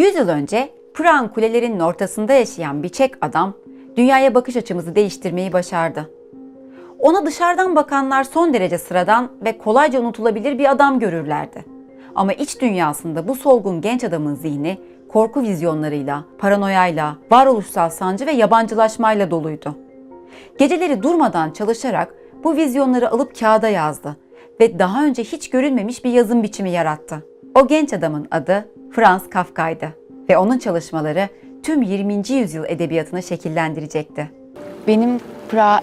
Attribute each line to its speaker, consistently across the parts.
Speaker 1: 100 yıl önce Prag'ın kulelerinin ortasında yaşayan bir Çek adam dünyaya bakış açımızı değiştirmeyi başardı. Ona dışarıdan bakanlar son derece sıradan ve kolayca unutulabilir bir adam görürlerdi. Ama iç dünyasında bu solgun genç adamın zihni korku vizyonlarıyla, paranoyayla, varoluşsal sancı ve yabancılaşmayla doluydu. Geceleri durmadan çalışarak bu vizyonları alıp kağıda yazdı ve daha önce hiç görülmemiş bir yazım biçimi yarattı. O genç adamın adı Franz Kafka'ydı ve onun çalışmaları tüm 20. yüzyıl edebiyatını şekillendirecekti.
Speaker 2: Benim Pra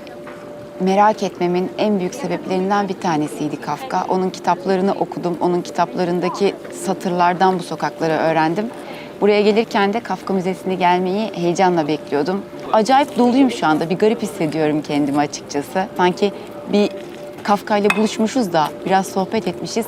Speaker 2: merak etmemin en büyük sebeplerinden bir tanesiydi Kafka. Onun kitaplarını okudum. Onun kitaplarındaki satırlardan bu sokakları öğrendim. Buraya gelirken de Kafka Müzesi'ne gelmeyi heyecanla bekliyordum. Acayip doluyum şu anda. Bir garip hissediyorum kendimi açıkçası. Sanki bir Kafka ile buluşmuşuz da biraz sohbet etmişiz.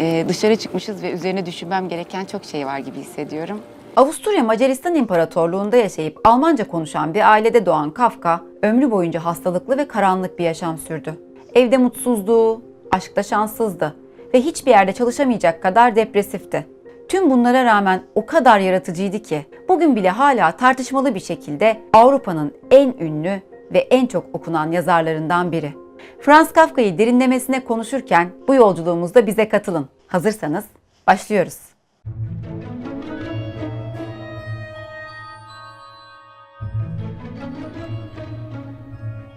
Speaker 2: Ee, dışarı çıkmışız ve üzerine düşünmem gereken çok şey var gibi hissediyorum.
Speaker 1: Avusturya Macaristan İmparatorluğu'nda yaşayıp Almanca konuşan bir ailede doğan Kafka, ömrü boyunca hastalıklı ve karanlık bir yaşam sürdü. Evde mutsuzdu, aşkta şanssızdı ve hiçbir yerde çalışamayacak kadar depresifti. Tüm bunlara rağmen o kadar yaratıcıydı ki bugün bile hala tartışmalı bir şekilde Avrupa'nın en ünlü ve en çok okunan yazarlarından biri. Franz Kafka'yı derinlemesine konuşurken bu yolculuğumuzda bize katılın. Hazırsanız başlıyoruz.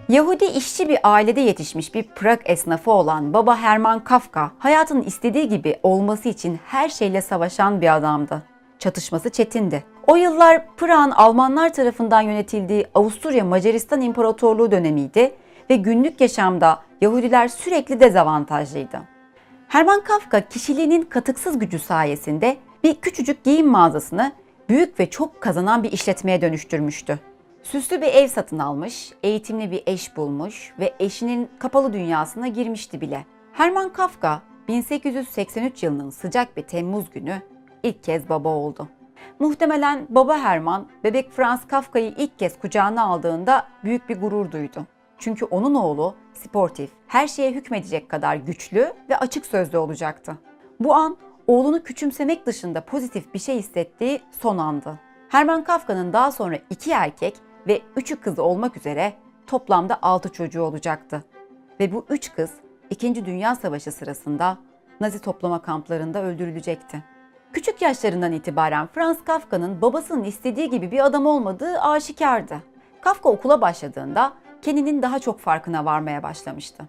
Speaker 1: Yahudi işçi bir ailede yetişmiş bir Prag esnafı olan baba Hermann Kafka, hayatın istediği gibi olması için her şeyle savaşan bir adamdı. Çatışması çetindi. O yıllar Prag'ın Almanlar tarafından yönetildiği Avusturya Macaristan İmparatorluğu dönemiydi ve günlük yaşamda Yahudiler sürekli dezavantajlıydı. Hermann Kafka kişiliğinin katıksız gücü sayesinde bir küçücük giyim mağazasını büyük ve çok kazanan bir işletmeye dönüştürmüştü. Süslü bir ev satın almış, eğitimli bir eş bulmuş ve eşinin kapalı dünyasına girmişti bile. Hermann Kafka 1883 yılının sıcak bir Temmuz günü ilk kez baba oldu. Muhtemelen baba Hermann bebek Franz Kafka'yı ilk kez kucağına aldığında büyük bir gurur duydu. Çünkü onun oğlu sportif, her şeye hükmedecek kadar güçlü ve açık sözlü olacaktı. Bu an oğlunu küçümsemek dışında pozitif bir şey hissettiği son andı. Hermann Kafka'nın daha sonra iki erkek ve üçü kız olmak üzere toplamda altı çocuğu olacaktı. Ve bu üç kız İkinci Dünya Savaşı sırasında Nazi toplama kamplarında öldürülecekti. Küçük yaşlarından itibaren Franz Kafka'nın babasının istediği gibi bir adam olmadığı aşikardı. Kafka okula başladığında kendinin daha çok farkına varmaya başlamıştı.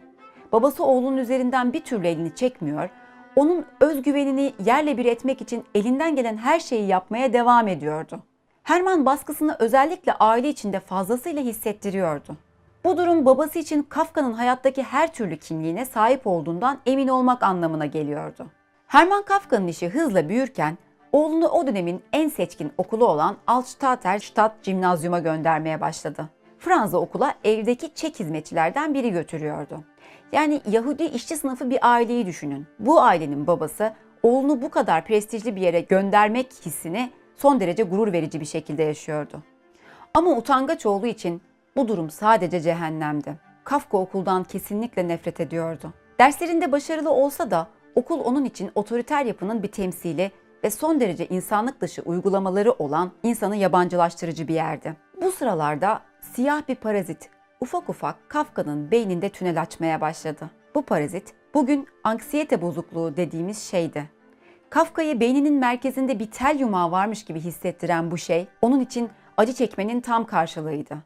Speaker 1: Babası oğlunun üzerinden bir türlü elini çekmiyor, onun özgüvenini yerle bir etmek için elinden gelen her şeyi yapmaya devam ediyordu. Herman baskısını özellikle aile içinde fazlasıyla hissettiriyordu. Bu durum babası için Kafka'nın hayattaki her türlü kimliğine sahip olduğundan emin olmak anlamına geliyordu. Hermann Kafka'nın işi hızla büyürken oğlunu o dönemin en seçkin okulu olan Altstadter Stadt Gimnazyum'a göndermeye başladı. Franz'ı okula evdeki Çek hizmetçilerden biri götürüyordu. Yani Yahudi işçi sınıfı bir aileyi düşünün. Bu ailenin babası oğlunu bu kadar prestijli bir yere göndermek hissini son derece gurur verici bir şekilde yaşıyordu. Ama utangaç olduğu için bu durum sadece cehennemdi. Kafka okuldan kesinlikle nefret ediyordu. Derslerinde başarılı olsa da okul onun için otoriter yapının bir temsili ve son derece insanlık dışı uygulamaları olan insanı yabancılaştırıcı bir yerdi. Bu sıralarda siyah bir parazit ufak ufak Kafka'nın beyninde tünel açmaya başladı. Bu parazit bugün anksiyete bozukluğu dediğimiz şeydi. Kafka'yı beyninin merkezinde bir tel yumağı varmış gibi hissettiren bu şey onun için acı çekmenin tam karşılığıydı.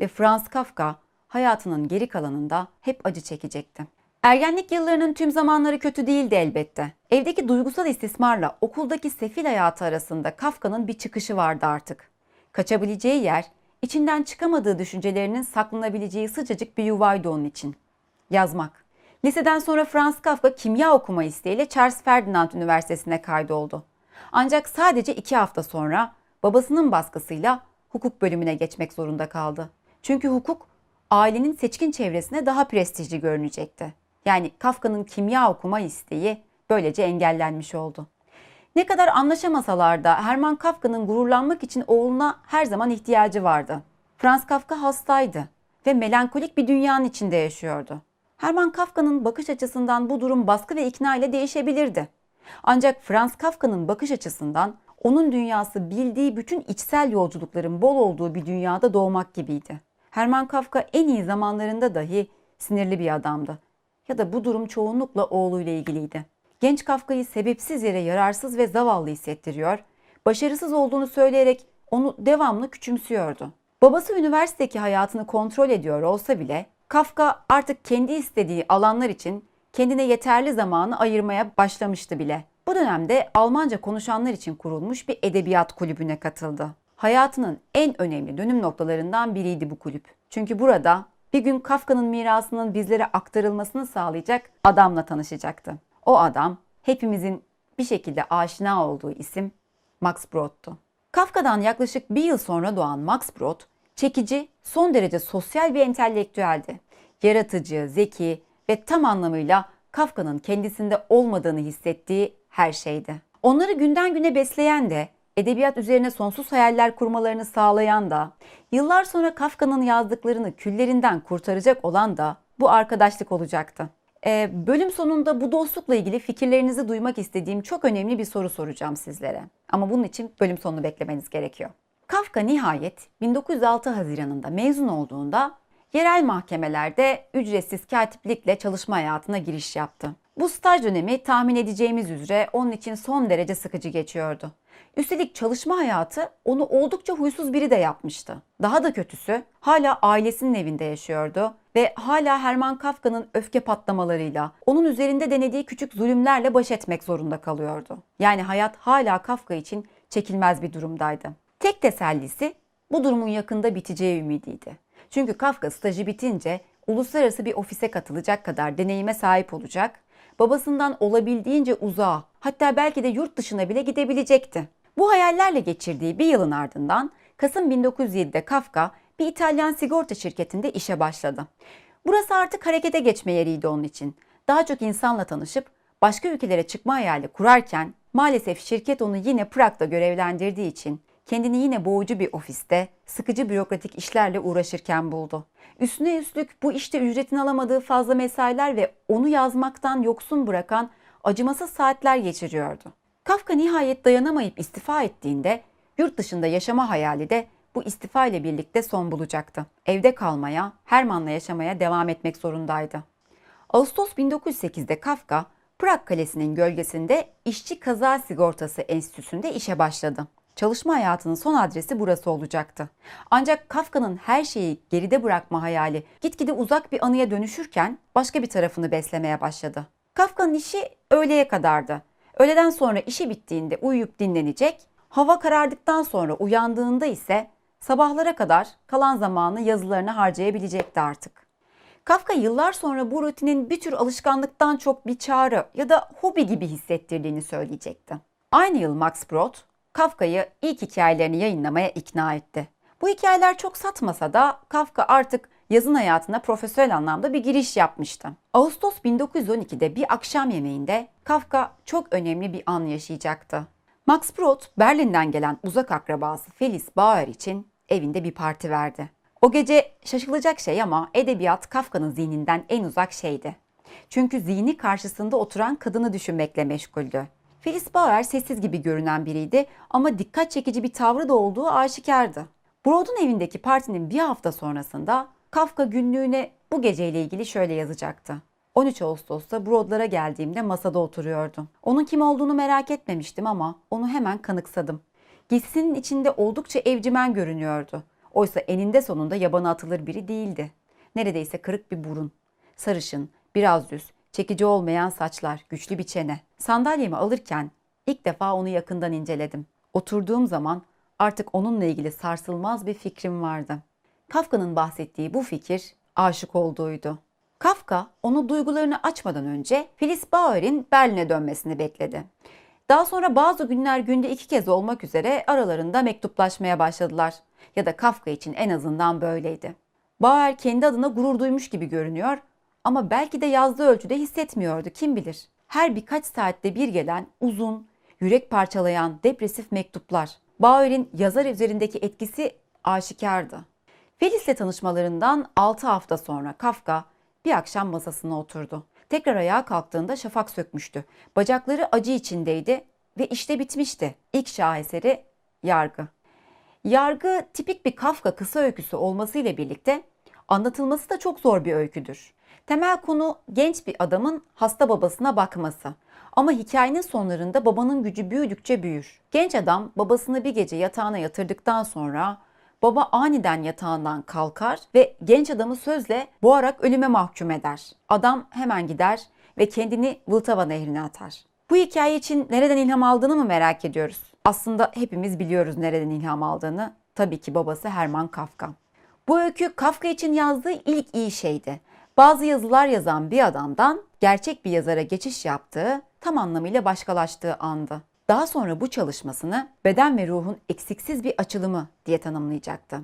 Speaker 1: Ve Franz Kafka hayatının geri kalanında hep acı çekecekti. Ergenlik yıllarının tüm zamanları kötü değildi elbette. Evdeki duygusal istismarla okuldaki sefil hayatı arasında Kafka'nın bir çıkışı vardı artık. Kaçabileceği yer, içinden çıkamadığı düşüncelerinin saklanabileceği sıcacık bir yuvaydı onun için. Yazmak. Liseden sonra Franz Kafka kimya okuma isteğiyle Charles Ferdinand Üniversitesi'ne kaydoldu. Ancak sadece iki hafta sonra babasının baskısıyla hukuk bölümüne geçmek zorunda kaldı. Çünkü hukuk ailenin seçkin çevresine daha prestijli görünecekti. Yani Kafka'nın kimya okuma isteği böylece engellenmiş oldu. Ne kadar anlaşamasalar da Hermann Kafka'nın gururlanmak için oğluna her zaman ihtiyacı vardı. Franz Kafka hastaydı ve melankolik bir dünyanın içinde yaşıyordu. Hermann Kafka'nın bakış açısından bu durum baskı ve ikna ile değişebilirdi. Ancak Franz Kafka'nın bakış açısından Onun dünyası bildiği bütün içsel yolculukların bol olduğu bir dünyada doğmak gibiydi. Hermann Kafka en iyi zamanlarında dahi sinirli bir adamdı. Ya da bu durum çoğunlukla oğluyla ilgiliydi. Genç Kafka'yı sebepsiz yere yararsız ve zavallı hissettiriyor, başarısız olduğunu söyleyerek onu devamlı küçümsüyordu. Babası üniversitedeki hayatını kontrol ediyor olsa bile Kafka artık kendi istediği alanlar için kendine yeterli zamanı ayırmaya başlamıştı bile. Bu dönemde Almanca konuşanlar için kurulmuş bir edebiyat kulübüne katıldı. Hayatının en önemli dönüm noktalarından biriydi bu kulüp. Çünkü burada bir gün Kafka'nın mirasının bizlere aktarılmasını sağlayacak adamla tanışacaktı. O adam hepimizin bir şekilde aşina olduğu isim Max Brod'tu. Kafka'dan yaklaşık bir yıl sonra doğan Max Brod, çekici, son derece sosyal bir entelektüeldi. Yaratıcı, zeki ve tam anlamıyla Kafka'nın kendisinde olmadığını hissettiği her şeydi. Onları günden güne besleyen de, edebiyat üzerine sonsuz hayaller kurmalarını sağlayan da, yıllar sonra Kafka'nın yazdıklarını küllerinden kurtaracak olan da bu arkadaşlık olacaktı. Ee, bölüm sonunda bu dostlukla ilgili fikirlerinizi duymak istediğim çok önemli bir soru soracağım sizlere. Ama bunun için bölüm sonunu beklemeniz gerekiyor. Kafka nihayet 1906 Haziran'ında mezun olduğunda yerel mahkemelerde ücretsiz katiplikle çalışma hayatına giriş yaptı. Bu staj dönemi tahmin edeceğimiz üzere onun için son derece sıkıcı geçiyordu. Üstelik çalışma hayatı onu oldukça huysuz biri de yapmıştı. Daha da kötüsü hala ailesinin evinde yaşıyordu ve hala Hermann Kafka'nın öfke patlamalarıyla, onun üzerinde denediği küçük zulümlerle baş etmek zorunda kalıyordu. Yani hayat hala Kafka için çekilmez bir durumdaydı. Tek tesellisi bu durumun yakında biteceği ümidiydi. Çünkü Kafka stajı bitince uluslararası bir ofise katılacak kadar deneyime sahip olacak, babasından olabildiğince uzağa, hatta belki de yurt dışına bile gidebilecekti. Bu hayallerle geçirdiği bir yılın ardından Kasım 1907'de Kafka bir İtalyan sigorta şirketinde işe başladı. Burası artık harekete geçme yeriydi onun için. Daha çok insanla tanışıp başka ülkelere çıkma hayali kurarken maalesef şirket onu yine Prag'da görevlendirdiği için kendini yine boğucu bir ofiste sıkıcı bürokratik işlerle uğraşırken buldu. Üstüne üstlük bu işte ücretini alamadığı fazla mesailer ve onu yazmaktan yoksun bırakan acımasız saatler geçiriyordu. Kafka nihayet dayanamayıp istifa ettiğinde yurt dışında yaşama hayali de bu istifa ile birlikte son bulacaktı. Evde kalmaya, Hermann'la yaşamaya devam etmek zorundaydı. Ağustos 1908'de Kafka, Prag Kalesi'nin gölgesinde İşçi Kaza Sigortası Enstitüsü'nde işe başladı. Çalışma hayatının son adresi burası olacaktı. Ancak Kafka'nın her şeyi geride bırakma hayali gitgide uzak bir anıya dönüşürken başka bir tarafını beslemeye başladı. Kafka'nın işi öğleye kadardı. Öğleden sonra işi bittiğinde uyuyup dinlenecek, hava karardıktan sonra uyandığında ise sabahlara kadar kalan zamanı yazılarına harcayabilecekti artık. Kafka yıllar sonra bu rutinin bir tür alışkanlıktan çok bir çağrı ya da hobi gibi hissettirdiğini söyleyecekti. Aynı yıl Max Brod, Kafka'yı ilk hikayelerini yayınlamaya ikna etti. Bu hikayeler çok satmasa da Kafka artık yazın hayatına profesyonel anlamda bir giriş yapmıştı. Ağustos 1912'de bir akşam yemeğinde Kafka çok önemli bir an yaşayacaktı. Max Brod, Berlin'den gelen uzak akrabası Felis Bauer için evinde bir parti verdi. O gece şaşılacak şey ama edebiyat Kafka'nın zihninden en uzak şeydi. Çünkü zihni karşısında oturan kadını düşünmekle meşguldü. Felis Bauer sessiz gibi görünen biriydi ama dikkat çekici bir tavrı da olduğu aşikardı. Brod'un evindeki partinin bir hafta sonrasında Kafka günlüğüne bu geceyle ilgili şöyle yazacaktı. 13 Ağustos'ta Brod'lara geldiğimde masada oturuyordu. Onun kim olduğunu merak etmemiştim ama onu hemen kanıksadım. Giysisinin içinde oldukça evcimen görünüyordu. Oysa eninde sonunda yabana atılır biri değildi. Neredeyse kırık bir burun. Sarışın, biraz düz, çekici olmayan saçlar, güçlü bir çene. Sandalyemi alırken ilk defa onu yakından inceledim. Oturduğum zaman artık onunla ilgili sarsılmaz bir fikrim vardı. Kafka'nın bahsettiği bu fikir aşık olduğuydu. Kafka onu duygularını açmadan önce Felice Bauer'in Berlin'e dönmesini bekledi. Daha sonra bazı günler günde iki kez olmak üzere aralarında mektuplaşmaya başladılar. Ya da Kafka için en azından böyleydi. Bauer kendi adına gurur duymuş gibi görünüyor ama belki de yazdığı ölçüde hissetmiyordu kim bilir. Her birkaç saatte bir gelen uzun, yürek parçalayan depresif mektuplar. Bauer'in yazar üzerindeki etkisi aşikardı. Felis'le tanışmalarından 6 hafta sonra Kafka bir akşam masasına oturdu. Tekrar ayağa kalktığında şafak sökmüştü. Bacakları acı içindeydi ve işte bitmişti. İlk şaheseri Yargı. Yargı tipik bir Kafka kısa öyküsü olmasıyla birlikte anlatılması da çok zor bir öyküdür. Temel konu genç bir adamın hasta babasına bakması. Ama hikayenin sonlarında babanın gücü büyüdükçe büyür. Genç adam babasını bir gece yatağına yatırdıktan sonra baba aniden yatağından kalkar ve genç adamı sözle boğarak ölüme mahkum eder. Adam hemen gider ve kendini Vltava nehrine atar. Bu hikaye için nereden ilham aldığını mı merak ediyoruz? Aslında hepimiz biliyoruz nereden ilham aldığını. Tabii ki babası Hermann Kafka. Bu öykü Kafka için yazdığı ilk iyi şeydi. Bazı yazılar yazan bir adamdan gerçek bir yazara geçiş yaptığı, tam anlamıyla başkalaştığı andı. Daha sonra bu çalışmasını beden ve ruhun eksiksiz bir açılımı diye tanımlayacaktı.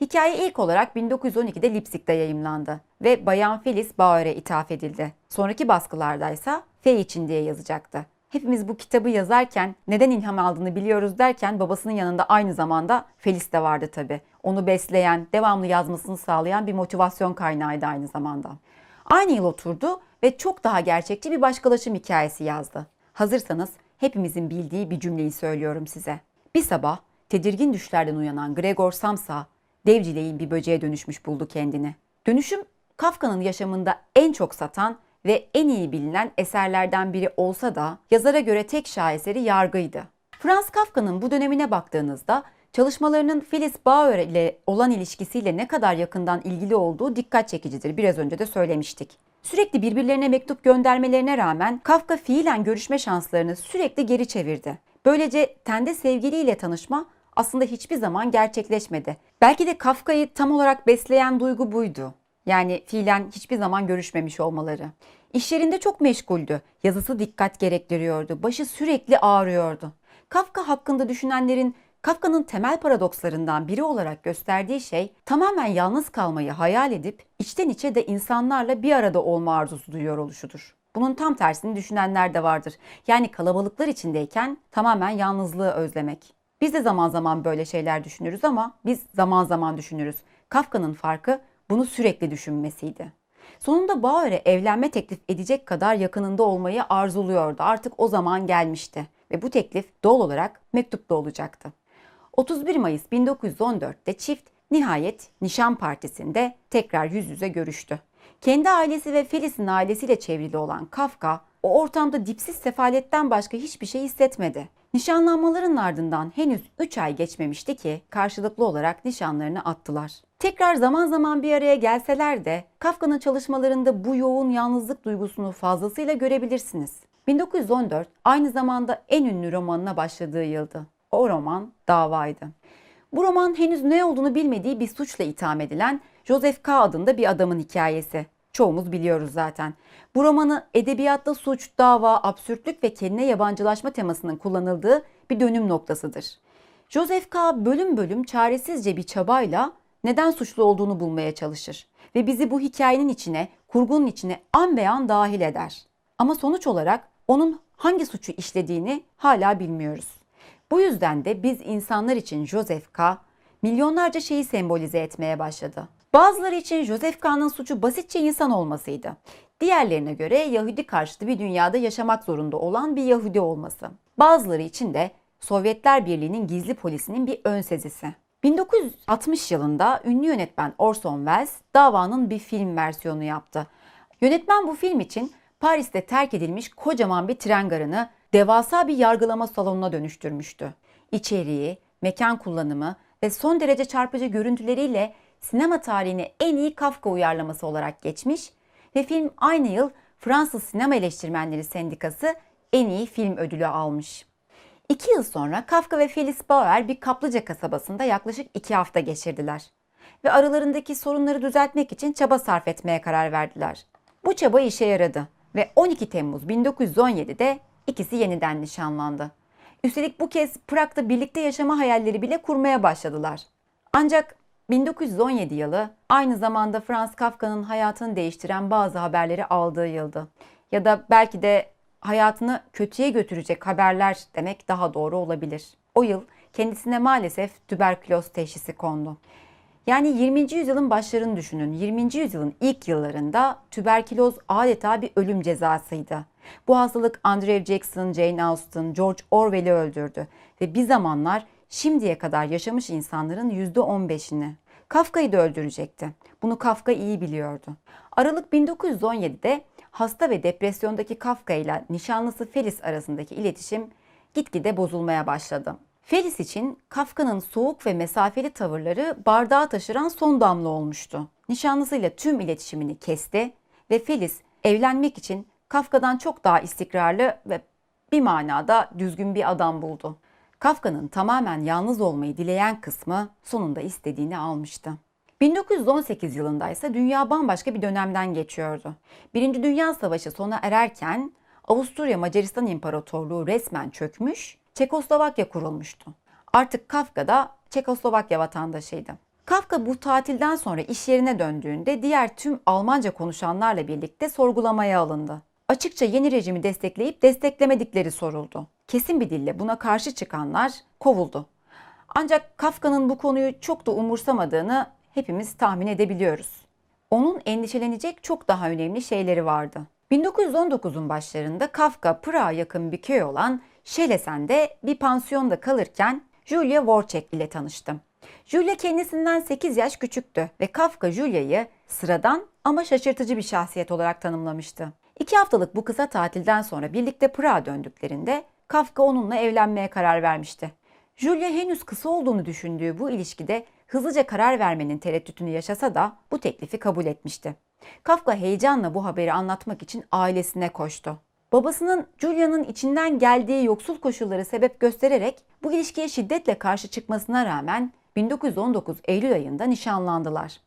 Speaker 1: Hikaye ilk olarak 1912'de Leipzig'te yayımlandı ve Bayan Felice Bauer'e ithaf edildi. Sonraki baskılardaysa F için diye yazacaktı. Hepimiz bu kitabı yazarken neden ilham aldığını biliyoruz derken babasının yanında aynı zamanda Felis de vardı tabi. Onu besleyen, devamlı yazmasını sağlayan bir motivasyon kaynağıydı aynı zamanda. Aynı yıl oturdu ve çok daha gerçekçi bir başkalaşım hikayesi yazdı. Hazırsanız hepimizin bildiği bir cümleyi söylüyorum size. Bir sabah tedirgin düşlerden uyanan Gregor Samsa devcileyin bir böceğe dönüşmüş buldu kendini. Dönüşüm Kafka'nın yaşamında en çok satan ve en iyi bilinen eserlerden biri olsa da yazara göre tek şaheseri Yargı'ydı. Franz Kafka'nın bu dönemine baktığınızda çalışmalarının Phyllis Bauer ile olan ilişkisiyle ne kadar yakından ilgili olduğu dikkat çekicidir. Biraz önce de söylemiştik. Sürekli birbirlerine mektup göndermelerine rağmen Kafka fiilen görüşme şanslarını sürekli geri çevirdi. Böylece tende sevgiliyle tanışma aslında hiçbir zaman gerçekleşmedi. Belki de Kafka'yı tam olarak besleyen duygu buydu. Yani fiilen hiçbir zaman görüşmemiş olmaları. İş yerinde çok meşguldü. Yazısı dikkat gerektiriyordu. Başı sürekli ağrıyordu. Kafka hakkında düşünenlerin Kafka'nın temel paradokslarından biri olarak gösterdiği şey tamamen yalnız kalmayı hayal edip içten içe de insanlarla bir arada olma arzusu duyuyor oluşudur. Bunun tam tersini düşünenler de vardır. Yani kalabalıklar içindeyken tamamen yalnızlığı özlemek. Biz de zaman zaman böyle şeyler düşünürüz ama biz zaman zaman düşünürüz. Kafka'nın farkı bunu sürekli düşünmesiydi. Sonunda Bauer'e evlenme teklif edecek kadar yakınında olmayı arzuluyordu. Artık o zaman gelmişti ve bu teklif doğal olarak mektupta olacaktı. 31 Mayıs 1914'te çift nihayet nişan partisinde tekrar yüz yüze görüştü. Kendi ailesi ve Felis'in ailesiyle çevrili olan Kafka o ortamda dipsiz sefaletten başka hiçbir şey hissetmedi. Nişanlanmaların ardından henüz 3 ay geçmemişti ki karşılıklı olarak nişanlarını attılar. Tekrar zaman zaman bir araya gelseler de Kafka'nın çalışmalarında bu yoğun yalnızlık duygusunu fazlasıyla görebilirsiniz. 1914 aynı zamanda en ünlü romanına başladığı yıldı. O roman davaydı. Bu roman henüz ne olduğunu bilmediği bir suçla itham edilen Joseph K. adında bir adamın hikayesi. Çoğumuz biliyoruz zaten. Bu romanı edebiyatta suç, dava, absürtlük ve kendine yabancılaşma temasının kullanıldığı bir dönüm noktasıdır. Joseph K. bölüm bölüm çaresizce bir çabayla neden suçlu olduğunu bulmaya çalışır ve bizi bu hikayenin içine, kurgunun içine an be an dahil eder. Ama sonuç olarak onun hangi suçu işlediğini hala bilmiyoruz. Bu yüzden de biz insanlar için Joseph K. milyonlarca şeyi sembolize etmeye başladı. Bazıları için Joseph K'nın suçu basitçe insan olmasıydı. Diğerlerine göre Yahudi karşıtı bir dünyada yaşamak zorunda olan bir Yahudi olması. Bazıları için de Sovyetler Birliği'nin gizli polisinin bir ön sezisi. 1960 yılında ünlü yönetmen Orson Welles davanın bir film versiyonu yaptı. Yönetmen bu film için Paris'te terk edilmiş kocaman bir tren garını devasa bir yargılama salonuna dönüştürmüştü. İçeriği, mekan kullanımı ve son derece çarpıcı görüntüleriyle sinema tarihine en iyi Kafka uyarlaması olarak geçmiş ve film aynı yıl Fransız Sinema Eleştirmenleri Sendikası en iyi film ödülü almış. İki yıl sonra Kafka ve Felice Bauer bir kaplıca kasabasında yaklaşık iki hafta geçirdiler. Ve aralarındaki sorunları düzeltmek için çaba sarf etmeye karar verdiler. Bu çaba işe yaradı ve 12 Temmuz 1917'de ikisi yeniden nişanlandı. Üstelik bu kez Prag'da birlikte yaşama hayalleri bile kurmaya başladılar. Ancak 1917 yılı aynı zamanda Franz Kafka'nın hayatını değiştiren bazı haberleri aldığı yıldı. Ya da belki de hayatını kötüye götürecek haberler demek daha doğru olabilir. O yıl kendisine maalesef tüberküloz teşhisi kondu. Yani 20. yüzyılın başlarını düşünün. 20. yüzyılın ilk yıllarında tüberküloz adeta bir ölüm cezasıydı. Bu hastalık Andrew Jackson, Jane Austen, George Orwell'i öldürdü ve bir zamanlar şimdiye kadar yaşamış insanların %15'ini. Kafka'yı da öldürecekti. Bunu Kafka iyi biliyordu. Aralık 1917'de hasta ve depresyondaki Kafka ile nişanlısı Felis arasındaki iletişim gitgide bozulmaya başladı. Felis için Kafka'nın soğuk ve mesafeli tavırları bardağı taşıran son damla olmuştu. Nişanlısıyla tüm iletişimini kesti ve Felis evlenmek için Kafka'dan çok daha istikrarlı ve bir manada düzgün bir adam buldu. Kafka'nın tamamen yalnız olmayı dileyen kısmı sonunda istediğini almıştı. 1918 yılında ise dünya bambaşka bir dönemden geçiyordu. Birinci Dünya Savaşı sona ererken Avusturya Macaristan İmparatorluğu resmen çökmüş, Çekoslovakya kurulmuştu. Artık Kafka da Çekoslovakya vatandaşıydı. Kafka bu tatilden sonra iş yerine döndüğünde diğer tüm Almanca konuşanlarla birlikte sorgulamaya alındı. Açıkça yeni rejimi destekleyip desteklemedikleri soruldu. Kesin bir dille buna karşı çıkanlar kovuldu. Ancak Kafka'nın bu konuyu çok da umursamadığını hepimiz tahmin edebiliyoruz. Onun endişelenecek çok daha önemli şeyleri vardı. 1919'un başlarında Kafka Pırağa yakın bir köy olan Şelesen'de bir pansiyonda kalırken Julia Vorçek ile tanıştı. Julia kendisinden 8 yaş küçüktü ve Kafka Julia'yı sıradan ama şaşırtıcı bir şahsiyet olarak tanımlamıştı. İki haftalık bu kısa tatilden sonra birlikte Pırağa döndüklerinde Kafka onunla evlenmeye karar vermişti. Julia henüz kısa olduğunu düşündüğü bu ilişkide hızlıca karar vermenin tereddütünü yaşasa da bu teklifi kabul etmişti. Kafka heyecanla bu haberi anlatmak için ailesine koştu. Babasının Julia'nın içinden geldiği yoksul koşulları sebep göstererek bu ilişkiye şiddetle karşı çıkmasına rağmen 1919 Eylül ayında nişanlandılar.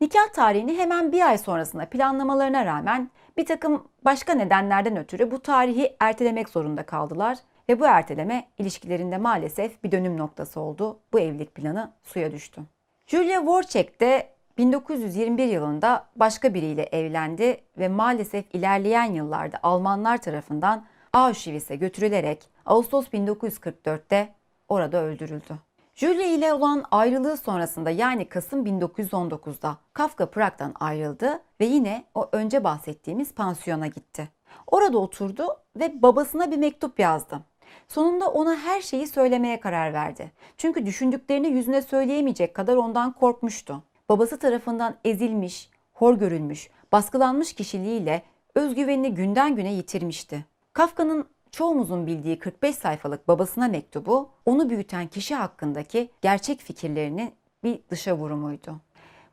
Speaker 1: Nikah tarihini hemen bir ay sonrasında planlamalarına rağmen bir takım başka nedenlerden ötürü bu tarihi ertelemek zorunda kaldılar ve bu erteleme ilişkilerinde maalesef bir dönüm noktası oldu. Bu evlilik planı suya düştü. Julia Vorçek de 1921 yılında başka biriyle evlendi ve maalesef ilerleyen yıllarda Almanlar tarafından Auschwitz'e götürülerek Ağustos 1944'te orada öldürüldü. Julia ile olan ayrılığı sonrasında yani Kasım 1919'da Kafka Prag'dan ayrıldı ve yine o önce bahsettiğimiz pansiyona gitti. Orada oturdu ve babasına bir mektup yazdı. Sonunda ona her şeyi söylemeye karar verdi. Çünkü düşündüklerini yüzüne söyleyemeyecek kadar ondan korkmuştu. Babası tarafından ezilmiş, hor görülmüş, baskılanmış kişiliğiyle özgüvenini günden güne yitirmişti. Kafka'nın çoğumuzun bildiği 45 sayfalık babasına mektubu onu büyüten kişi hakkındaki gerçek fikirlerinin bir dışa vurumuydu.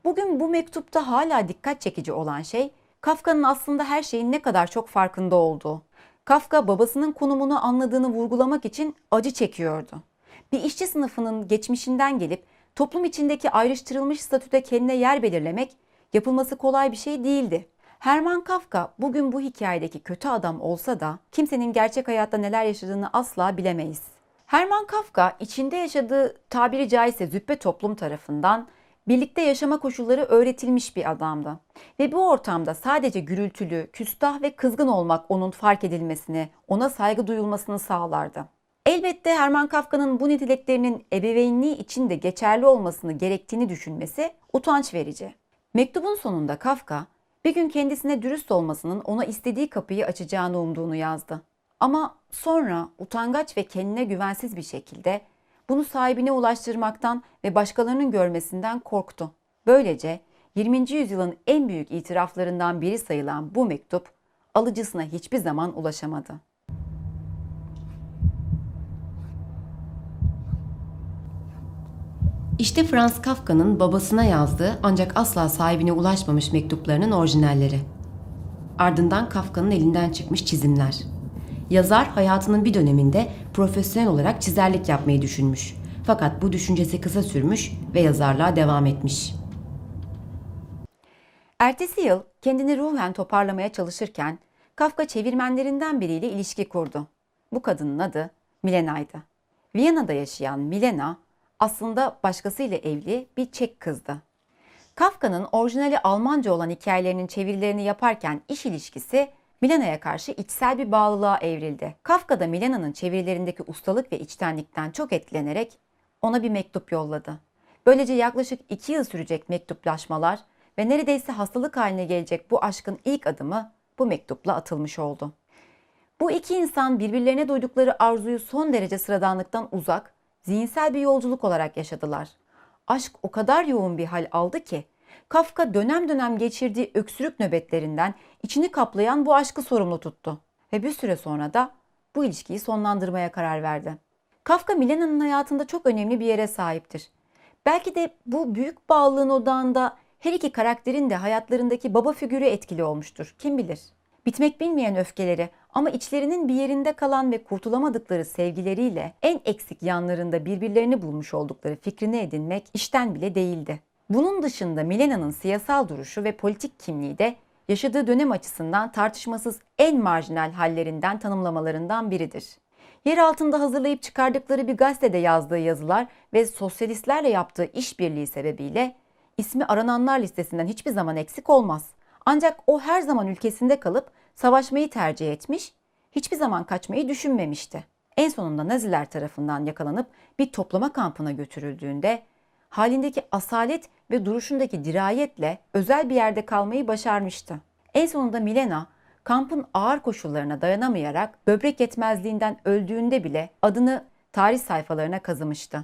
Speaker 1: Bugün bu mektupta hala dikkat çekici olan şey Kafka'nın aslında her şeyin ne kadar çok farkında olduğu. Kafka babasının konumunu anladığını vurgulamak için acı çekiyordu. Bir işçi sınıfının geçmişinden gelip toplum içindeki ayrıştırılmış statüde kendine yer belirlemek yapılması kolay bir şey değildi. Hermann Kafka bugün bu hikayedeki kötü adam olsa da kimsenin gerçek hayatta neler yaşadığını asla bilemeyiz. Hermann Kafka içinde yaşadığı tabiri caizse züppe toplum tarafından birlikte yaşama koşulları öğretilmiş bir adamdı. Ve bu ortamda sadece gürültülü, küstah ve kızgın olmak onun fark edilmesini, ona saygı duyulmasını sağlardı. Elbette Hermann Kafka'nın bu niteliklerinin ebeveynliği için de geçerli olmasını gerektiğini düşünmesi utanç verici. Mektubun sonunda Kafka, bir gün kendisine dürüst olmasının ona istediği kapıyı açacağını umduğunu yazdı. Ama sonra utangaç ve kendine güvensiz bir şekilde bunu sahibine ulaştırmaktan ve başkalarının görmesinden korktu. Böylece 20. yüzyılın en büyük itiraflarından biri sayılan bu mektup alıcısına hiçbir zaman ulaşamadı.
Speaker 3: İşte Franz Kafka'nın babasına yazdığı ancak asla sahibine ulaşmamış mektuplarının orijinalleri. Ardından Kafka'nın elinden çıkmış çizimler. Yazar hayatının bir döneminde profesyonel olarak çizerlik yapmayı düşünmüş. Fakat bu düşüncesi kısa sürmüş ve yazarlığa devam etmiş.
Speaker 1: Ertesi yıl kendini ruhen toparlamaya çalışırken Kafka çevirmenlerinden biriyle ilişki kurdu. Bu kadının adı Milena'ydı. Viyana'da yaşayan Milena aslında başkasıyla evli bir Çek kızdı. Kafka'nın orijinali Almanca olan hikayelerinin çevirilerini yaparken iş ilişkisi Milena'ya karşı içsel bir bağlılığa evrildi. Kafka da Milena'nın çevirilerindeki ustalık ve içtenlikten çok etkilenerek ona bir mektup yolladı. Böylece yaklaşık iki yıl sürecek mektuplaşmalar ve neredeyse hastalık haline gelecek bu aşkın ilk adımı bu mektupla atılmış oldu. Bu iki insan birbirlerine duydukları arzuyu son derece sıradanlıktan uzak, zihinsel bir yolculuk olarak yaşadılar. Aşk o kadar yoğun bir hal aldı ki Kafka dönem dönem geçirdiği öksürük nöbetlerinden içini kaplayan bu aşkı sorumlu tuttu ve bir süre sonra da bu ilişkiyi sonlandırmaya karar verdi. Kafka Milena'nın hayatında çok önemli bir yere sahiptir. Belki de bu büyük bağlılığın odağında her iki karakterin de hayatlarındaki baba figürü etkili olmuştur. Kim bilir? Bitmek bilmeyen öfkeleri ama içlerinin bir yerinde kalan ve kurtulamadıkları sevgileriyle en eksik yanlarında birbirlerini bulmuş oldukları fikrini edinmek işten bile değildi. Bunun dışında Milena'nın siyasal duruşu ve politik kimliği de yaşadığı dönem açısından tartışmasız en marjinal hallerinden tanımlamalarından biridir. Yer altında hazırlayıp çıkardıkları bir gazetede yazdığı yazılar ve sosyalistlerle yaptığı işbirliği sebebiyle ismi arananlar listesinden hiçbir zaman eksik olmaz. Ancak o her zaman ülkesinde kalıp savaşmayı tercih etmiş, hiçbir zaman kaçmayı düşünmemişti. En sonunda Naziler tarafından yakalanıp bir toplama kampına götürüldüğünde halindeki asalet ve duruşundaki dirayetle özel bir yerde kalmayı başarmıştı. En sonunda Milena kampın ağır koşullarına dayanamayarak böbrek yetmezliğinden öldüğünde bile adını tarih sayfalarına kazımıştı.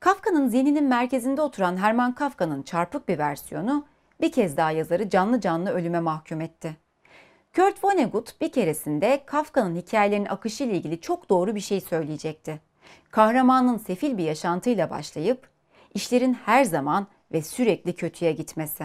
Speaker 1: Kafka'nın zihninin merkezinde oturan Hermann Kafka'nın çarpık bir versiyonu bir kez daha yazarı canlı canlı ölüme mahkum etti. Kurt Vonnegut bir keresinde Kafka'nın hikayelerinin akışı ile ilgili çok doğru bir şey söyleyecekti. Kahramanın sefil bir yaşantıyla başlayıp işlerin her zaman ve sürekli kötüye gitmesi.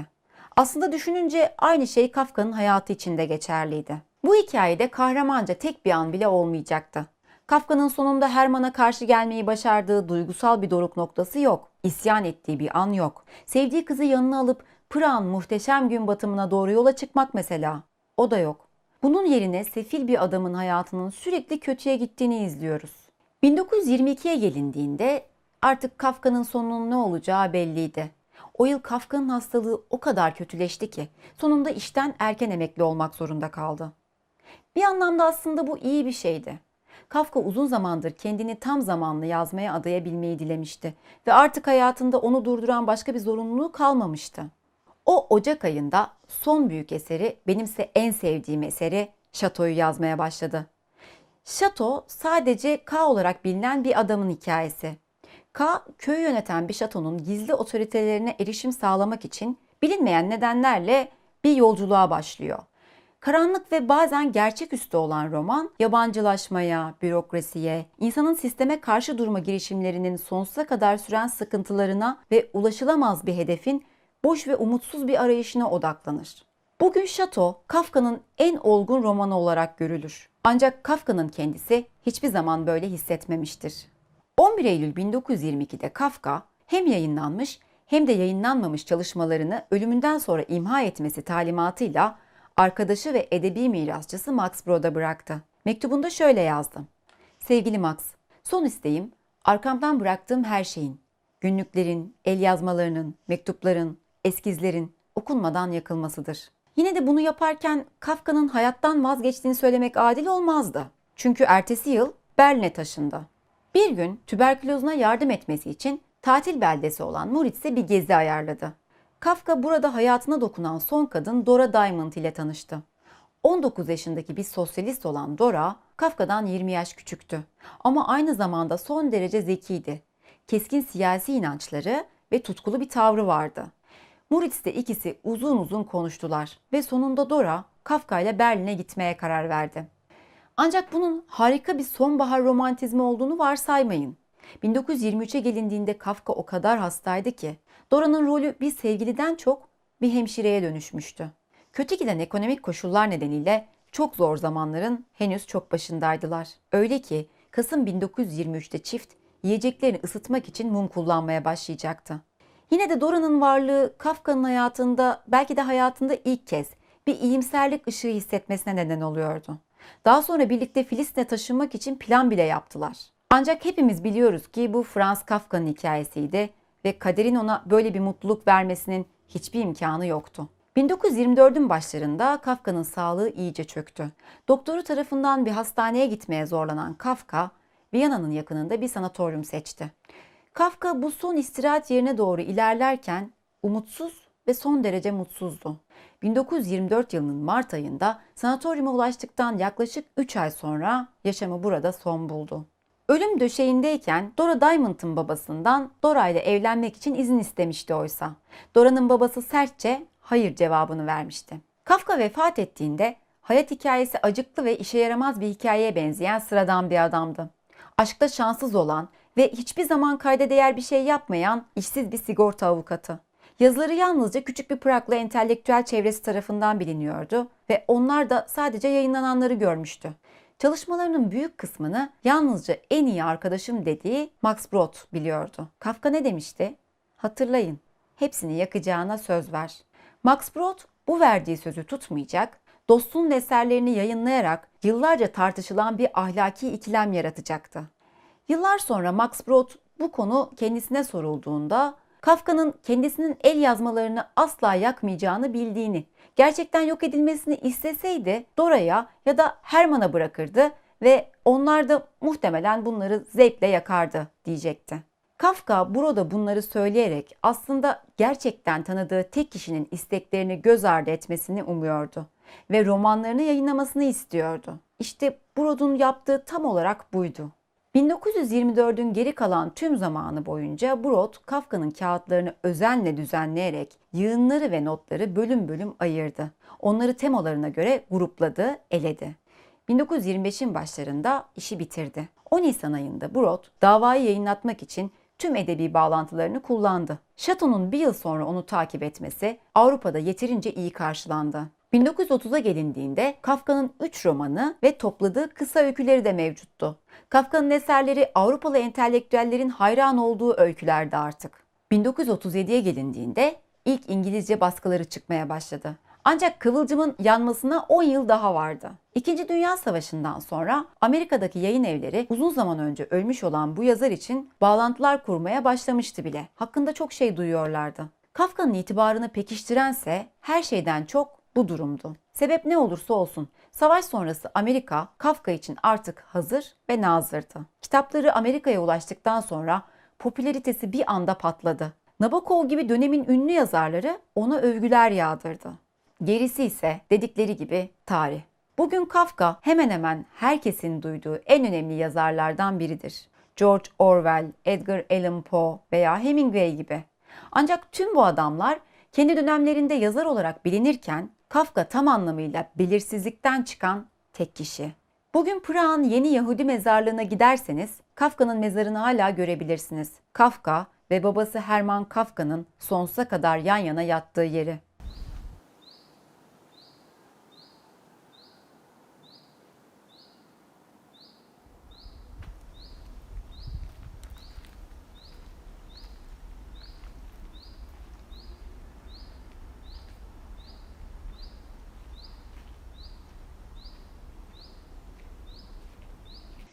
Speaker 1: Aslında düşününce aynı şey Kafka'nın hayatı içinde geçerliydi. Bu hikayede kahramanca tek bir an bile olmayacaktı. Kafka'nın sonunda Herman'a karşı gelmeyi başardığı duygusal bir doruk noktası yok. İsyan ettiği bir an yok. Sevdiği kızı yanına alıp Pırak'ın muhteşem gün batımına doğru yola çıkmak mesela. O da yok. Bunun yerine sefil bir adamın hayatının sürekli kötüye gittiğini izliyoruz. 1922'ye gelindiğinde artık Kafka'nın sonunun ne olacağı belliydi. O yıl Kafka'nın hastalığı o kadar kötüleşti ki sonunda işten erken emekli olmak zorunda kaldı. Bir anlamda aslında bu iyi bir şeydi. Kafka uzun zamandır kendini tam zamanlı yazmaya adayabilmeyi dilemişti ve artık hayatında onu durduran başka bir zorunluluğu kalmamıştı. O Ocak ayında son büyük eseri, benimse en sevdiğim eseri Şato'yu yazmaya başladı. Şato sadece K olarak bilinen bir adamın hikayesi. K, köyü yöneten bir şatonun gizli otoritelerine erişim sağlamak için bilinmeyen nedenlerle bir yolculuğa başlıyor. Karanlık ve bazen gerçeküstü olan roman, yabancılaşmaya, bürokrasiye, insanın sisteme karşı durma girişimlerinin sonsuza kadar süren sıkıntılarına ve ulaşılamaz bir hedefin boş ve umutsuz bir arayışına odaklanır. Bugün Şato, Kafka'nın en olgun romanı olarak görülür. Ancak Kafka'nın kendisi hiçbir zaman böyle hissetmemiştir. 11 Eylül 1922'de Kafka hem yayınlanmış hem de yayınlanmamış çalışmalarını ölümünden sonra imha etmesi talimatıyla arkadaşı ve edebi mirasçısı Max Brod'a bıraktı. Mektubunda şöyle yazdı. Sevgili Max, son isteğim arkamdan bıraktığım her şeyin, günlüklerin, el yazmalarının, mektupların, eskizlerin okunmadan yakılmasıdır. Yine de bunu yaparken Kafka'nın hayattan vazgeçtiğini söylemek adil olmazdı. Çünkü ertesi yıl Berlin'e taşındı. Bir gün tüberkülozuna yardım etmesi için tatil beldesi olan Muritz'e bir gezi ayarladı. Kafka burada hayatına dokunan son kadın Dora Diamond ile tanıştı. 19 yaşındaki bir sosyalist olan Dora, Kafka'dan 20 yaş küçüktü. Ama aynı zamanda son derece zekiydi. Keskin siyasi inançları ve tutkulu bir tavrı vardı. Muritz'te ikisi uzun uzun konuştular ve sonunda Dora Kafka ile Berlin'e gitmeye karar verdi. Ancak bunun harika bir sonbahar romantizmi olduğunu varsaymayın. 1923'e gelindiğinde Kafka o kadar hastaydı ki Dora'nın rolü bir sevgiliden çok bir hemşireye dönüşmüştü. Kötü giden ekonomik koşullar nedeniyle çok zor zamanların henüz çok başındaydılar. Öyle ki Kasım 1923'te çift yiyeceklerini ısıtmak için mum kullanmaya başlayacaktı. Yine de Dora'nın varlığı Kafka'nın hayatında belki de hayatında ilk kez bir iyimserlik ışığı hissetmesine neden oluyordu. Daha sonra birlikte Filistin'e taşınmak için plan bile yaptılar. Ancak hepimiz biliyoruz ki bu Franz Kafka'nın hikayesiydi ve kaderin ona böyle bir mutluluk vermesinin hiçbir imkanı yoktu. 1924'ün başlarında Kafka'nın sağlığı iyice çöktü. Doktoru tarafından bir hastaneye gitmeye zorlanan Kafka, Viyana'nın yakınında bir sanatoryum seçti. Kafka bu son istirahat yerine doğru ilerlerken umutsuz ve son derece mutsuzdu. 1924 yılının Mart ayında sanatoryuma ulaştıktan yaklaşık 3 ay sonra yaşamı burada son buldu. Ölüm döşeğindeyken Dora Diamond'ın babasından Dora ile evlenmek için izin istemişti oysa. Dora'nın babası sertçe hayır cevabını vermişti. Kafka vefat ettiğinde hayat hikayesi acıklı ve işe yaramaz bir hikayeye benzeyen sıradan bir adamdı. Aşkta şanssız olan ve hiçbir zaman kayda değer bir şey yapmayan işsiz bir sigorta avukatı. Yazıları yalnızca küçük bir Praglı entelektüel çevresi tarafından biliniyordu ve onlar da sadece yayınlananları görmüştü. Çalışmalarının büyük kısmını yalnızca en iyi arkadaşım dediği Max Brod biliyordu. Kafka ne demişti? Hatırlayın, hepsini yakacağına söz ver. Max Brod bu verdiği sözü tutmayacak, dostunun eserlerini yayınlayarak yıllarca tartışılan bir ahlaki ikilem yaratacaktı. Yıllar sonra Max Brod bu konu kendisine sorulduğunda Kafka'nın kendisinin el yazmalarını asla yakmayacağını bildiğini, gerçekten yok edilmesini isteseydi Dora'ya ya da Herman'a bırakırdı ve onlar da muhtemelen bunları zevkle yakardı diyecekti. Kafka burada bunları söyleyerek aslında gerçekten tanıdığı tek kişinin isteklerini göz ardı etmesini umuyordu ve romanlarını yayınlamasını istiyordu. İşte Brod'un yaptığı tam olarak buydu. 1924'ün geri kalan tüm zamanı boyunca Brod, Kafka'nın kağıtlarını özenle düzenleyerek yığınları ve notları bölüm bölüm ayırdı. Onları temalarına göre grupladı, eledi. 1925'in başlarında işi bitirdi. 10 Nisan ayında Brod, davayı yayınlatmak için tüm edebi bağlantılarını kullandı. Şato'nun bir yıl sonra onu takip etmesi Avrupa'da yeterince iyi karşılandı. 1930'a gelindiğinde Kafka'nın 3 romanı ve topladığı kısa öyküleri de mevcuttu. Kafka'nın eserleri Avrupalı entelektüellerin hayran olduğu öykülerdi artık. 1937'ye gelindiğinde ilk İngilizce baskıları çıkmaya başladı. Ancak Kıvılcım'ın yanmasına 10 yıl daha vardı. İkinci Dünya Savaşı'ndan sonra Amerika'daki yayın evleri uzun zaman önce ölmüş olan bu yazar için bağlantılar kurmaya başlamıştı bile. Hakkında çok şey duyuyorlardı. Kafka'nın itibarını pekiştirense her şeyden çok bu durumdu. Sebep ne olursa olsun savaş sonrası Amerika Kafka için artık hazır ve nazırdı. Kitapları Amerika'ya ulaştıktan sonra popülaritesi bir anda patladı. Nabokov gibi dönemin ünlü yazarları ona övgüler yağdırdı. Gerisi ise dedikleri gibi tarih. Bugün Kafka hemen hemen herkesin duyduğu en önemli yazarlardan biridir. George Orwell, Edgar Allan Poe veya Hemingway gibi. Ancak tüm bu adamlar kendi dönemlerinde yazar olarak bilinirken Kafka tam anlamıyla belirsizlikten çıkan tek kişi. Bugün Prag'ın yeni Yahudi mezarlığına giderseniz Kafka'nın mezarını hala görebilirsiniz. Kafka ve babası Hermann Kafka'nın sonsuza kadar yan yana yattığı yeri.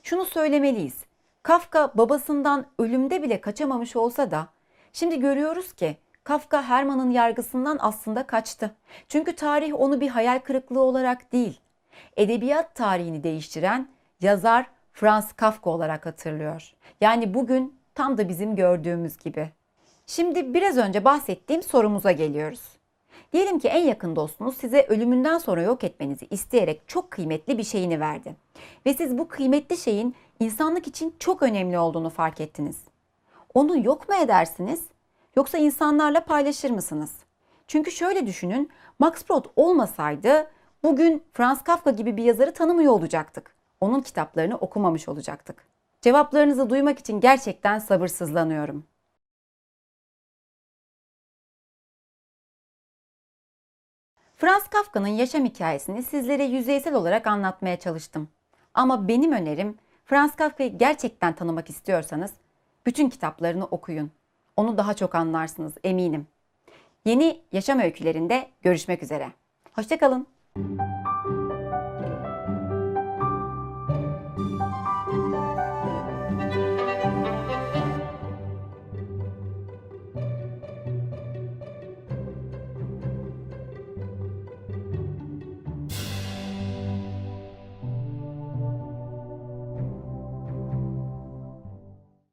Speaker 1: Şunu söylemeliyiz. Kafka babasından ölümde bile kaçamamış olsa da şimdi görüyoruz ki Kafka Hermann'ın yargısından aslında kaçtı. Çünkü tarih onu bir hayal kırıklığı olarak değil, edebiyat tarihini değiştiren yazar Franz Kafka olarak hatırlıyor. Yani bugün tam da bizim gördüğümüz gibi. Şimdi biraz önce bahsettiğim sorumuza geliyoruz. Diyelim ki en yakın dostunuz size ölümünden sonra yok etmenizi isteyerek çok kıymetli bir şeyini verdi. Ve siz bu kıymetli şeyin insanlık için çok önemli olduğunu fark ettiniz. Onu yok mu edersiniz yoksa insanlarla paylaşır mısınız? Çünkü şöyle düşünün, Max Brod olmasaydı bugün Franz Kafka gibi bir yazarı tanımıyor olacaktık. Onun kitaplarını okumamış olacaktık. Cevaplarınızı duymak için gerçekten sabırsızlanıyorum. Franz Kafka'nın yaşam hikayesini sizlere yüzeysel olarak anlatmaya çalıştım. Ama benim önerim Franz Kafka'yı gerçekten tanımak istiyorsanız bütün kitaplarını okuyun. Onu daha çok anlarsınız eminim. Yeni yaşam öykülerinde görüşmek üzere. Hoşçakalın.